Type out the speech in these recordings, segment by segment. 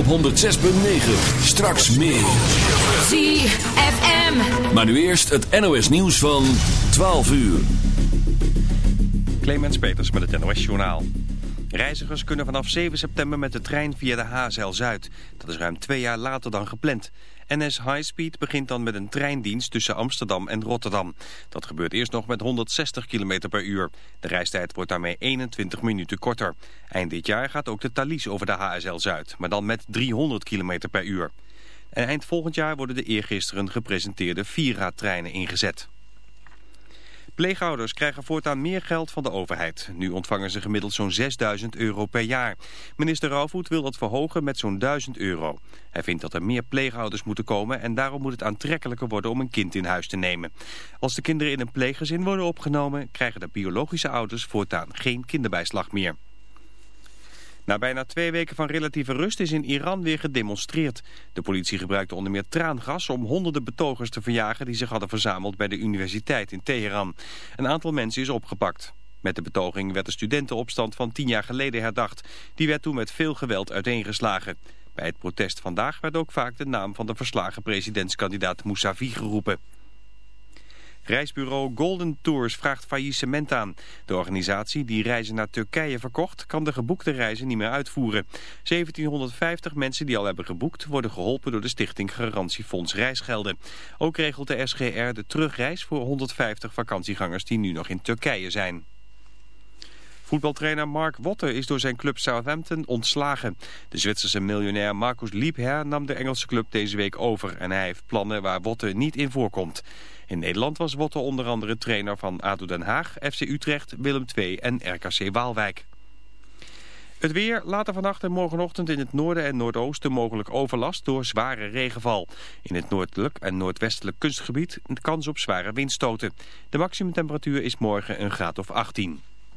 op 106.9. Straks meer. ZFM. Maar nu eerst het NOS nieuws van 12 uur. Clemens Peters met het NOS Journaal. Reizigers kunnen vanaf 7 september met de trein via de HSL Zuid. Dat is ruim twee jaar later dan gepland. NS High Speed begint dan met een treindienst tussen Amsterdam en Rotterdam. Dat gebeurt eerst nog met 160 km per uur. De reistijd wordt daarmee 21 minuten korter. Eind dit jaar gaat ook de Thalys over de HSL Zuid, maar dan met 300 km per uur. En eind volgend jaar worden de eergisteren gepresenteerde Vira-treinen ingezet. Pleegouders krijgen voortaan meer geld van de overheid. Nu ontvangen ze gemiddeld zo'n 6000 euro per jaar. Minister Rauwvoet wil dat verhogen met zo'n 1000 euro. Hij vindt dat er meer pleegouders moeten komen... en daarom moet het aantrekkelijker worden om een kind in huis te nemen. Als de kinderen in een pleeggezin worden opgenomen... krijgen de biologische ouders voortaan geen kinderbijslag meer. Na bijna twee weken van relatieve rust is in Iran weer gedemonstreerd. De politie gebruikte onder meer traangas om honderden betogers te verjagen... die zich hadden verzameld bij de universiteit in Teheran. Een aantal mensen is opgepakt. Met de betoging werd de studentenopstand van tien jaar geleden herdacht. Die werd toen met veel geweld uiteengeslagen. Bij het protest vandaag werd ook vaak de naam van de verslagen presidentskandidaat Mousavi geroepen. Reisbureau Golden Tours vraagt faillissement aan. De organisatie die reizen naar Turkije verkocht... kan de geboekte reizen niet meer uitvoeren. 1750 mensen die al hebben geboekt... worden geholpen door de stichting Garantiefonds Reisgelden. Ook regelt de SGR de terugreis voor 150 vakantiegangers... die nu nog in Turkije zijn. Voetbaltrainer Mark Wotter is door zijn club Southampton ontslagen. De Zwitserse miljonair Marcus Liebherr nam de Engelse club deze week over... en hij heeft plannen waar Wotter niet in voorkomt. In Nederland was Wotter onder andere trainer van ADO Den Haag, FC Utrecht, Willem II en RKC Waalwijk. Het weer, later vannacht en morgenochtend in het noorden en noordoosten mogelijk overlast door zware regenval. In het noordelijk en noordwestelijk kustgebied een kans op zware windstoten. De maximumtemperatuur is morgen een graad of 18.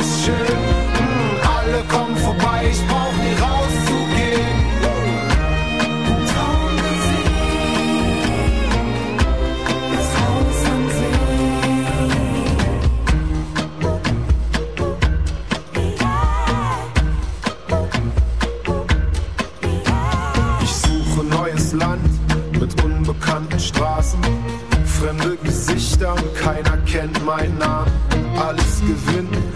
ist schön. Hm, alle kommen vorbei, ich brauch nie rauszugehen. Ich suche neues Land mit unbekannten Straßen. Fremde Gesichter und keiner kennt meinen Namen. Alles gewinnen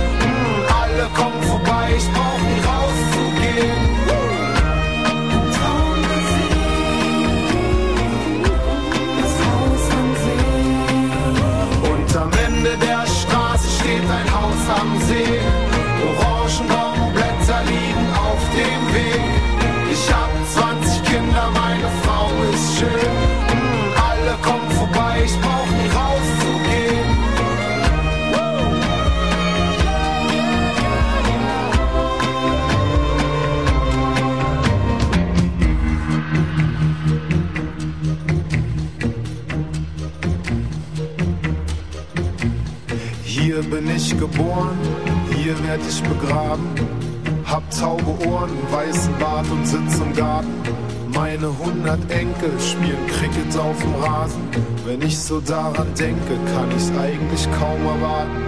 Hier bin ich geboren, hier werd ich begraben. Hab taube Ohren, weißen Bart und sitz im Garten. Meine hundert Enkel spielen Cricket auf dem Rasen. Wenn ich so daran denke, kann ich's eigentlich kaum erwarten.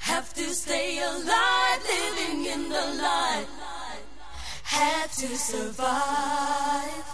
Have to stay alive living in the light. Had to survive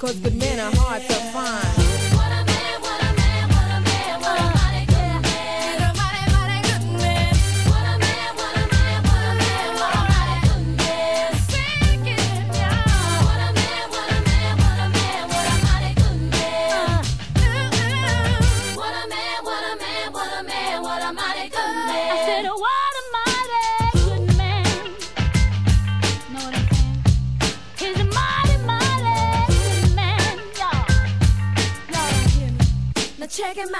cause good men are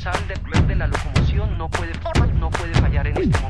universal de, de la locomoción no puede, no puede fallar en este momento.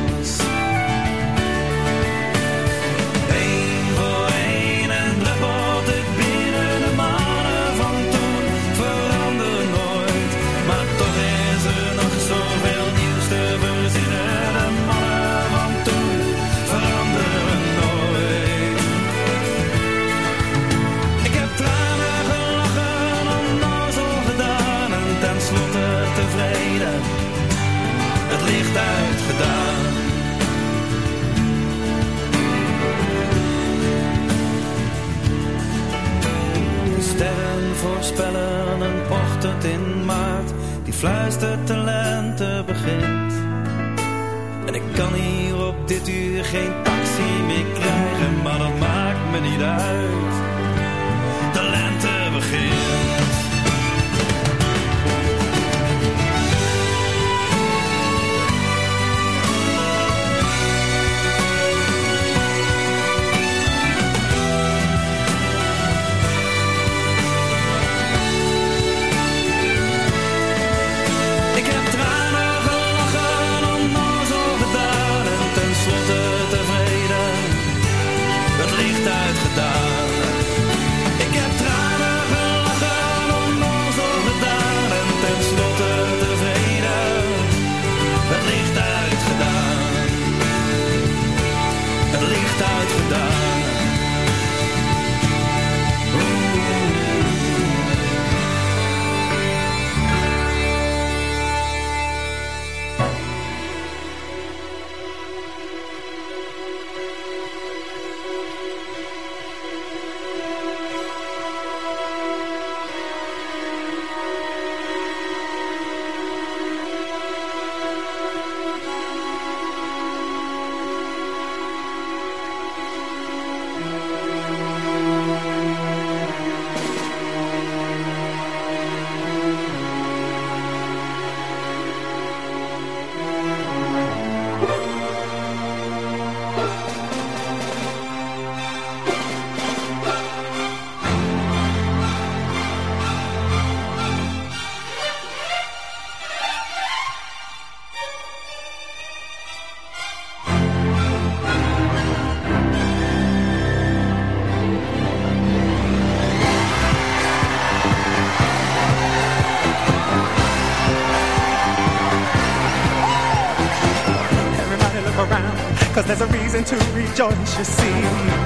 don't you see?